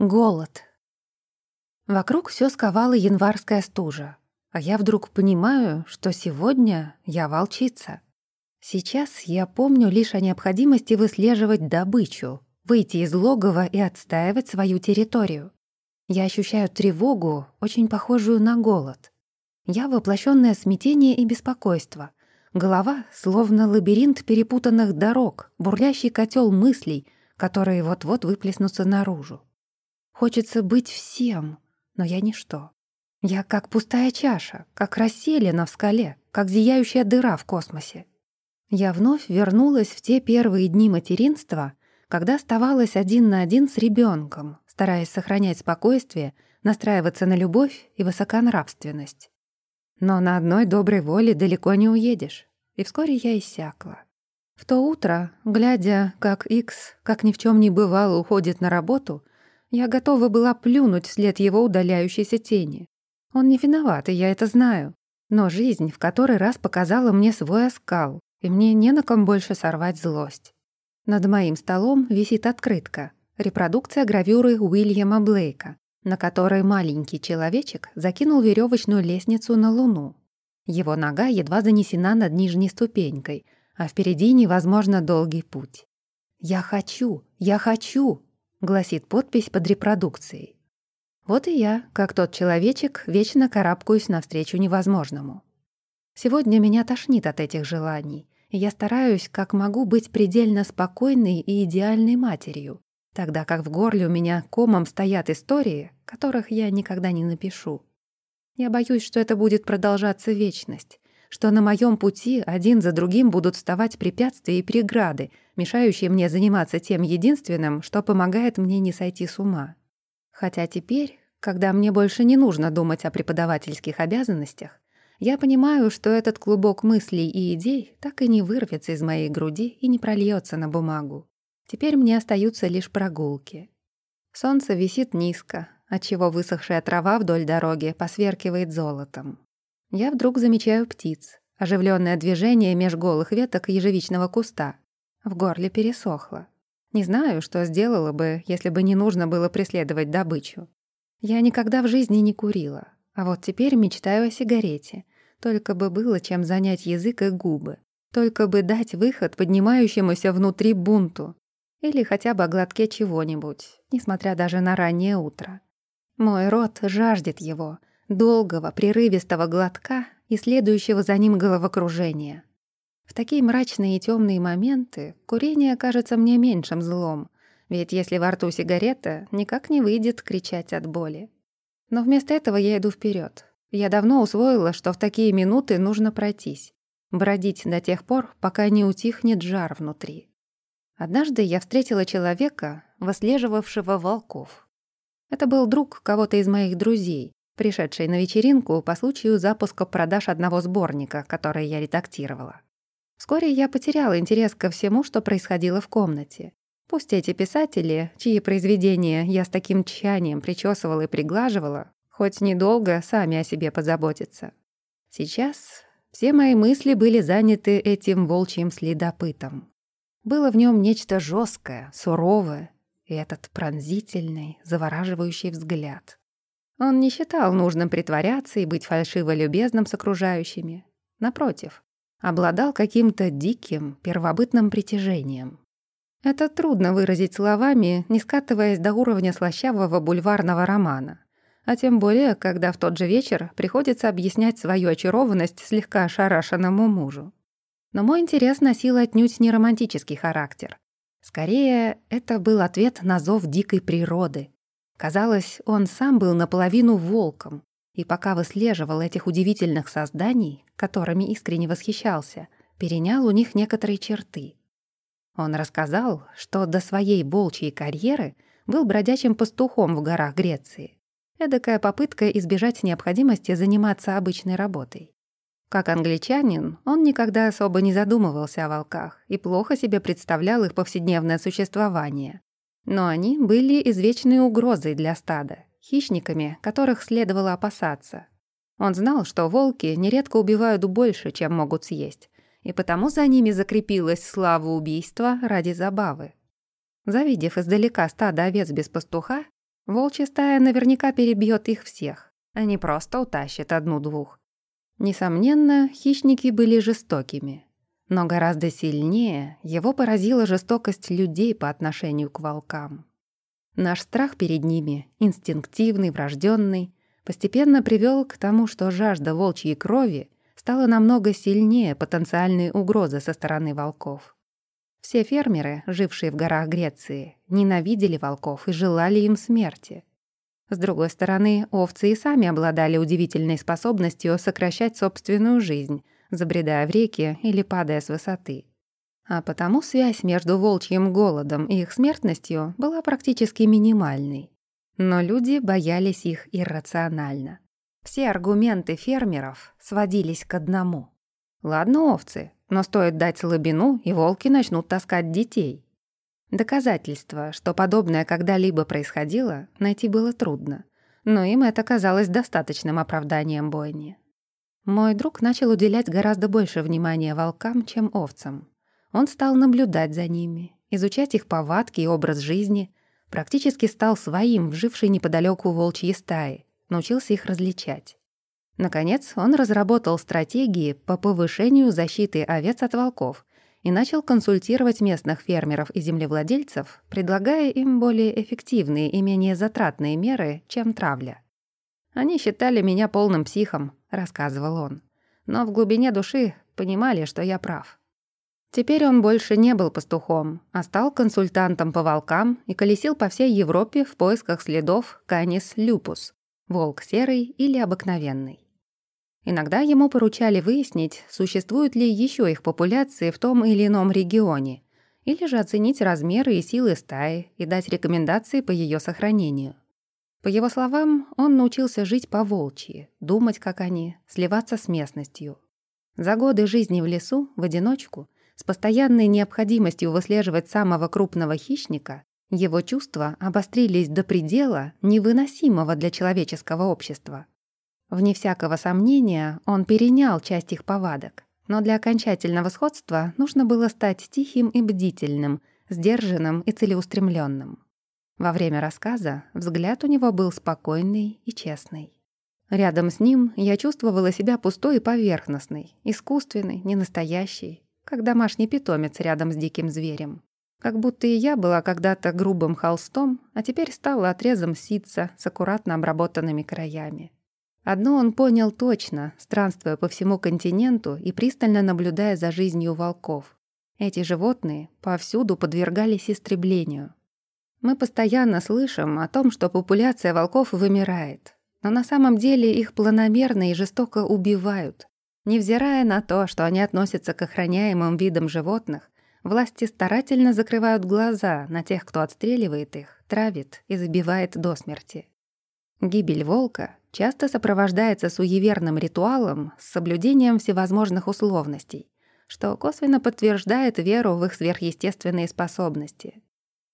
Голод. Вокруг все сковала январская стужа, а я вдруг понимаю, что сегодня я волчица. Сейчас я помню лишь о необходимости выслеживать добычу, выйти из логова и отстаивать свою территорию. Я ощущаю тревогу, очень похожую на голод. Я воплощенное смятение и беспокойство. Голова словно лабиринт перепутанных дорог, бурлящий котел мыслей, которые вот-вот выплеснутся наружу. Хочется быть всем, но я ничто. Я как пустая чаша, как расселена в скале, как зияющая дыра в космосе. Я вновь вернулась в те первые дни материнства, когда оставалась один на один с ребенком, стараясь сохранять спокойствие, настраиваться на любовь и высоконравственность. Но на одной доброй воле далеко не уедешь, и вскоре я иссякла. В то утро, глядя, как Икс, как ни в чем не бывало, уходит на работу, я готова была плюнуть вслед его удаляющейся тени. Он не виноват, и я это знаю. Но жизнь в который раз показала мне свой оскал, и мне не на ком больше сорвать злость. Над моим столом висит открытка, репродукция гравюры Уильяма Блейка, на которой маленький человечек закинул веревочную лестницу на Луну. Его нога едва занесена над нижней ступенькой, а впереди невозможно долгий путь. «Я хочу! Я хочу!» — гласит подпись под репродукцией. Вот и я, как тот человечек, вечно карабкаюсь навстречу невозможному. Сегодня меня тошнит от этих желаний, и я стараюсь, как могу, быть предельно спокойной и идеальной матерью, тогда как в горле у меня комом стоят истории, которых я никогда не напишу. Я боюсь, что это будет продолжаться вечность, что на моем пути один за другим будут вставать препятствия и преграды, мешающие мне заниматься тем единственным, что помогает мне не сойти с ума. Хотя теперь, когда мне больше не нужно думать о преподавательских обязанностях, я понимаю, что этот клубок мыслей и идей так и не вырвется из моей груди и не прольется на бумагу. Теперь мне остаются лишь прогулки. Солнце висит низко, отчего высохшая трава вдоль дороги посверкивает золотом. Я вдруг замечаю птиц, оживленное движение меж голых веток ежевичного куста, в горле пересохло. Не знаю, что сделала бы, если бы не нужно было преследовать добычу. Я никогда в жизни не курила, а вот теперь мечтаю о сигарете. Только бы было чем занять язык и губы. Только бы дать выход поднимающемуся внутри бунту. Или хотя бы о глотке чего-нибудь, несмотря даже на раннее утро. Мой рот жаждет его, долгого, прерывистого глотка и следующего за ним головокружения. В такие мрачные и темные моменты курение кажется мне меньшим злом, ведь если во рту сигарета, никак не выйдет кричать от боли. Но вместо этого я иду вперед. Я давно усвоила, что в такие минуты нужно пройтись, бродить до тех пор, пока не утихнет жар внутри. Однажды я встретила человека, выслеживавшего волков. Это был друг кого-то из моих друзей, пришедший на вечеринку по случаю запуска продаж одного сборника, который я редактировала. Вскоре я потеряла интерес ко всему, что происходило в комнате. Пусть эти писатели, чьи произведения я с таким тщанием причесывала и приглаживала, хоть недолго сами о себе позаботятся. Сейчас все мои мысли были заняты этим волчьим следопытом. Было в нем нечто жесткое, суровое, и этот пронзительный, завораживающий взгляд. Он не считал нужным притворяться и быть фальшиво любезным с окружающими. Напротив, обладал каким-то диким, первобытным притяжением. Это трудно выразить словами, не скатываясь до уровня слащавого бульварного романа. А тем более, когда в тот же вечер приходится объяснять свою очарованность слегка ошарашенному мужу. Но мой интерес носил отнюдь не романтический характер. Скорее, это был ответ на зов дикой природы. Казалось, он сам был наполовину волком, и пока выслеживал этих удивительных созданий, которыми искренне восхищался, перенял у них некоторые черты. Он рассказал, что до своей волчьей карьеры был бродячим пастухом в горах Греции. Эдакая попытка избежать необходимости заниматься обычной работой. Как англичанин, он никогда особо не задумывался о волках и плохо себе представлял их повседневное существование. Но они были извечной угрозой для стада, хищниками, которых следовало опасаться, он знал, что волки нередко убивают больше, чем могут съесть, и потому за ними закрепилась слава убийства ради забавы. Завидев издалека стадо овец без пастуха, Волчья стая наверняка перебьет их всех, а не просто утащит одну-двух. Несомненно, хищники были жестокими. Но гораздо сильнее его поразила жестокость людей по отношению к волкам. Наш страх перед ними, инстинктивный, врожденный, постепенно привел к тому, что жажда волчьей крови стала намного сильнее потенциальной угрозы со стороны волков. Все фермеры, жившие в горах Греции, ненавидели волков и желали им смерти. С другой стороны, овцы и сами обладали удивительной способностью сокращать собственную жизнь, забредая в реки или падая с высоты. А потому связь между волчьим голодом и их смертностью была практически минимальной. Но люди боялись их иррационально. Все аргументы фермеров сводились к одному. Ладно, овцы, но стоит дать слабину, и волки начнут таскать детей. Доказательства, что подобное когда-либо происходило, найти было трудно. Но им это казалось достаточным оправданием бойни. Мой друг начал уделять гораздо больше внимания волкам, чем овцам. Он стал наблюдать за ними, изучать их повадки и образ жизни, практически стал своим, вживший неподалеку волчьи стаи, научился их различать. Наконец, он разработал стратегии по повышению защиты овец от волков и начал консультировать местных фермеров и землевладельцев, предлагая им более эффективные и менее затратные меры, чем травля. «Они считали меня полным психом», — рассказывал он, «но в глубине души понимали, что я прав». Теперь он больше не был пастухом, а стал консультантом по волкам и колесил по всей Европе в поисках следов Канис люпус — волк серый или обыкновенный. Иногда ему поручали выяснить, существуют ли еще их популяции в том или ином регионе, или же оценить размеры и силы стаи и дать рекомендации по ее сохранению. По его словам, он научился жить по-волчьи, думать, как они, сливаться с местностью. За годы жизни в лесу, в одиночку, с постоянной необходимостью выслеживать самого крупного хищника, его чувства обострились до предела, невыносимого для человеческого общества. Вне всякого сомнения, он перенял часть их повадок. Но для окончательного сходства нужно было стать тихим и бдительным, сдержанным и целеустремленным. Во время рассказа взгляд у него был спокойный и честный. Рядом с ним я чувствовала себя пустой и поверхностной, искусственной, ненастоящей, как домашний питомец рядом с диким зверем. Как будто и я была когда-то грубым холстом, а теперь стала отрезом ситца с аккуратно обработанными краями. Одно он понял точно, странствуя по всему континенту и пристально наблюдая за жизнью волков. Эти животные повсюду подвергались истреблению. Мы постоянно слышим о том, что популяция волков вымирает, но на самом деле их планомерно и жестоко убивают. Невзирая на то, что они относятся к охраняемым видам животных, власти старательно закрывают глаза на тех, кто отстреливает их, травит и забивает до смерти. Гибель волка часто сопровождается суеверным ритуалом с соблюдением всевозможных условностей, что косвенно подтверждает веру в их сверхъестественные способности.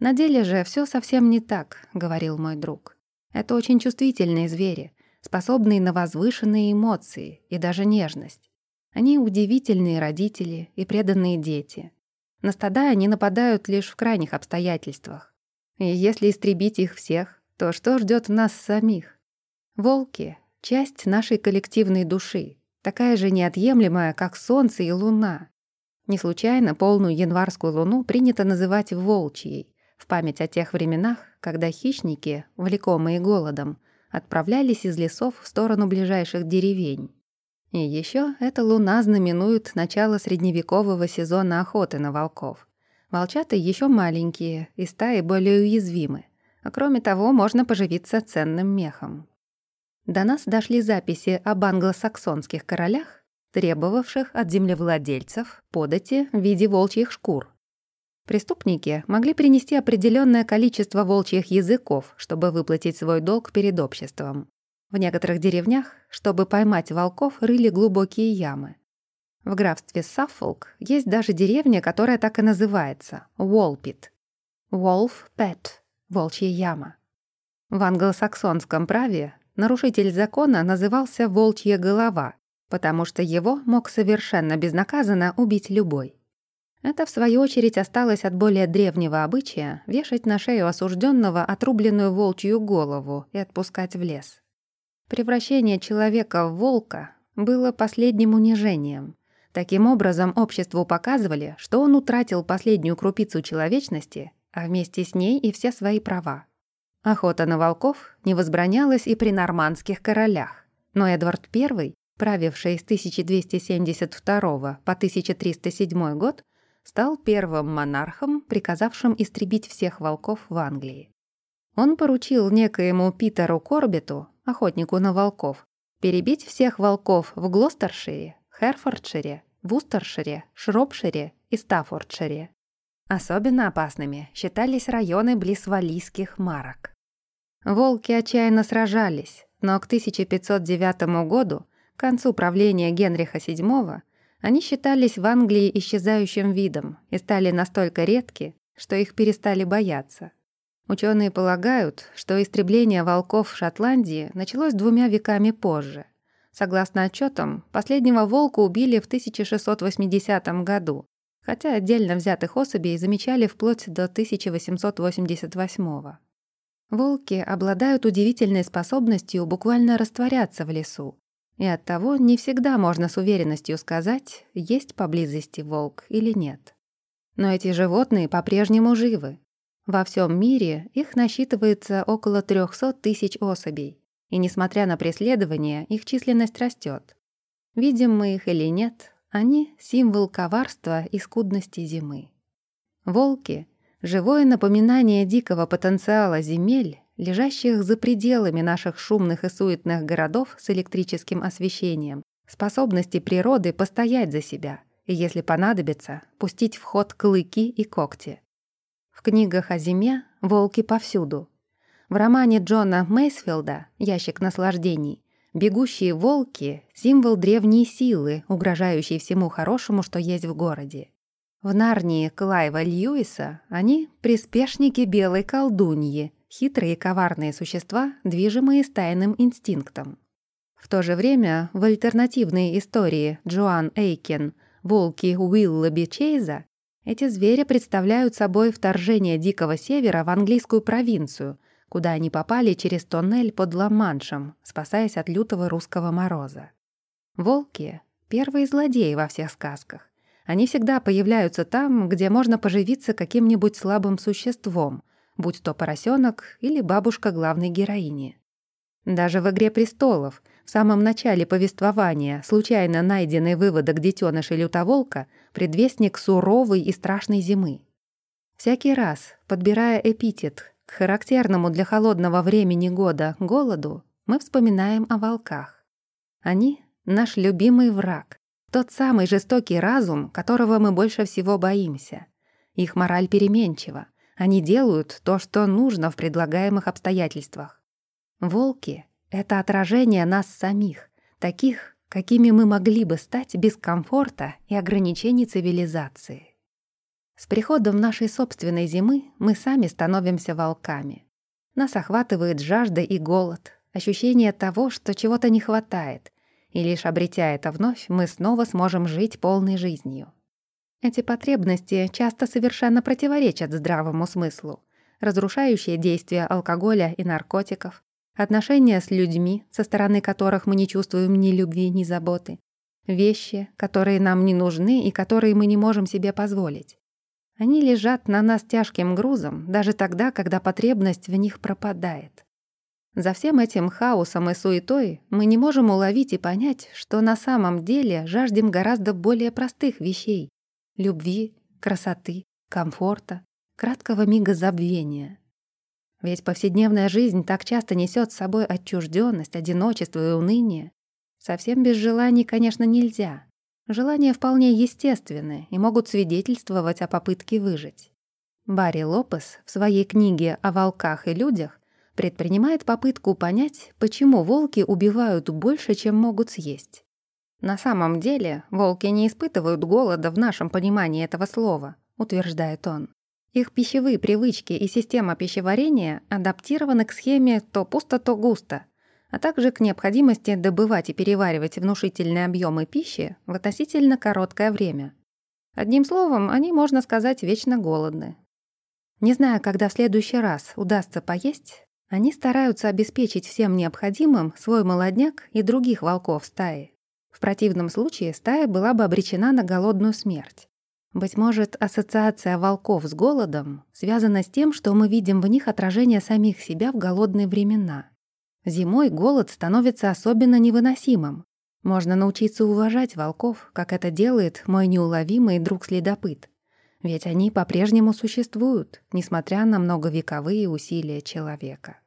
На деле же все совсем не так, говорил мой друг. Это очень чувствительные звери, способные на возвышенные эмоции и даже нежность. Они удивительные родители и преданные дети. На стада они нападают лишь в крайних обстоятельствах. И если истребить их всех, то что ждет нас самих? Волки — часть нашей коллективной души, такая же неотъемлемая, как солнце и луна. Не случайно полную январскую луну принято называть волчьей, в память о тех временах, когда хищники, влекомые голодом, отправлялись из лесов в сторону ближайших деревень. И еще эта луна знаменует начало средневекового сезона охоты на волков. Волчата еще маленькие и стаи более уязвимы. А кроме того, можно поживиться ценным мехом. До нас дошли записи об англосаксонских королях, требовавших от землевладельцев подати в виде волчьих шкур. Преступники могли принести определенное количество волчьих языков, чтобы выплатить свой долг перед обществом. В некоторых деревнях, чтобы поймать волков, рыли глубокие ямы. В графстве Саффолк есть даже деревня, которая так и называется — Уолпит. Wolf Pet волчья яма. В англосаксонском праве нарушитель закона назывался «волчья голова», потому что его мог совершенно безнаказанно убить любой. Это, в свою очередь, осталось от более древнего обычая вешать на шею осужденного отрубленную волчью голову и отпускать в лес. Превращение человека в волка было последним унижением. Таким образом, обществу показывали, что он утратил последнюю крупицу человечности, а вместе с ней и все свои права. Охота на волков не возбранялась и при нормандских королях, но Эдвард I, правивший с 1272 по 1307 год, стал первым монархом, приказавшим истребить всех волков в Англии. Он поручил некоему Питеру Корбету, охотнику на волков, перебить всех волков в Глостершире, Херфордшире, Вустершире, Шропшире и Стаффордшире. Особенно опасными считались районы близ валийских марок. Волки отчаянно сражались, но к 1509 году, к концу правления Генриха VII, они считались в Англии исчезающим видом и стали настолько редки, что их перестали бояться. Ученые полагают, что истребление волков в Шотландии началось двумя веками позже. Согласно отчетам, последнего волка убили в 1680 году, хотя отдельно взятых особей замечали вплоть до 1888 Волки обладают удивительной способностью буквально растворяться в лесу, и оттого не всегда можно с уверенностью сказать, есть поблизости волк или нет. Но эти животные по-прежнему живы. Во всем мире их насчитывается около 300 тысяч особей, и несмотря на преследование, их численность растет. Видим мы их или нет, они — символ коварства и скудности зимы. Волки — живое напоминание дикого потенциала земель лежащих за пределами наших шумных и суетных городов с электрическим освещением, способности природы постоять за себя и, если понадобится, пустить в ход клыки и когти. В книгах о зиме волки повсюду. В романе Джона Мейсфилда «Ящик наслаждений» бегущие волки — символ древней силы, угрожающей всему хорошему, что есть в городе. В Нарнии Клайва Льюиса они — приспешники белой колдуньи, хитрые и коварные существа, движимые стайным инстинктом. В то же время в альтернативной истории Джоан Эйкен «Волки Уиллоби Чейза» эти звери представляют собой вторжение Дикого Севера в английскую провинцию, куда они попали через тоннель под Ла-Маншем, спасаясь от лютого русского мороза. Волки — первые злодеи во всех сказках. Они всегда появляются там, где можно поживиться каким-нибудь слабым существом, будь то поросенок или бабушка главной героини. Даже в «Игре престолов» в самом начале повествования случайно найденный выводок детеныша лютоволка — предвестник суровой и страшной зимы. Всякий раз, подбирая эпитет к характерному для холодного времени года голоду, мы вспоминаем о волках. Они — наш любимый враг, тот самый жестокий разум, которого мы больше всего боимся. Их мораль переменчива, они делают то, что нужно в предлагаемых обстоятельствах. Волки — это отражение нас самих, таких, какими мы могли бы стать без комфорта и ограничений цивилизации. С приходом нашей собственной зимы мы сами становимся волками. Нас охватывает жажда и голод, ощущение того, что чего-то не хватает, и лишь обретя это вновь, мы снова сможем жить полной жизнью. Эти потребности часто совершенно противоречат здравому смыслу. Разрушающие действия алкоголя и наркотиков, отношения с людьми, со стороны которых мы не чувствуем ни любви, ни заботы, вещи, которые нам не нужны и которые мы не можем себе позволить. Они лежат на нас тяжким грузом даже тогда, когда потребность в них пропадает. За всем этим хаосом и суетой мы не можем уловить и понять, что на самом деле жаждем гораздо более простых вещей, любви, красоты, комфорта, краткого мига забвения. Ведь повседневная жизнь так часто несет с собой отчужденность, одиночество и уныние. Совсем без желаний, конечно, нельзя. Желания вполне естественны и могут свидетельствовать о попытке выжить. Барри Лопес в своей книге о волках и людях предпринимает попытку понять, почему волки убивают больше, чем могут съесть. На самом деле волки не испытывают голода в нашем понимании этого слова, утверждает он. Их пищевые привычки и система пищеварения адаптированы к схеме то пусто, то густо, а также к необходимости добывать и переваривать внушительные объемы пищи в относительно короткое время. Одним словом, они, можно сказать, вечно голодны. Не знаю, когда в следующий раз удастся поесть, они стараются обеспечить всем необходимым свой молодняк и других волков стаи. В противном случае стая была бы обречена на голодную смерть. Быть может, ассоциация волков с голодом связана с тем, что мы видим в них отражение самих себя в голодные времена. Зимой голод становится особенно невыносимым. Можно научиться уважать волков, как это делает мой неуловимый друг-следопыт. Ведь они по-прежнему существуют, несмотря на многовековые усилия человека.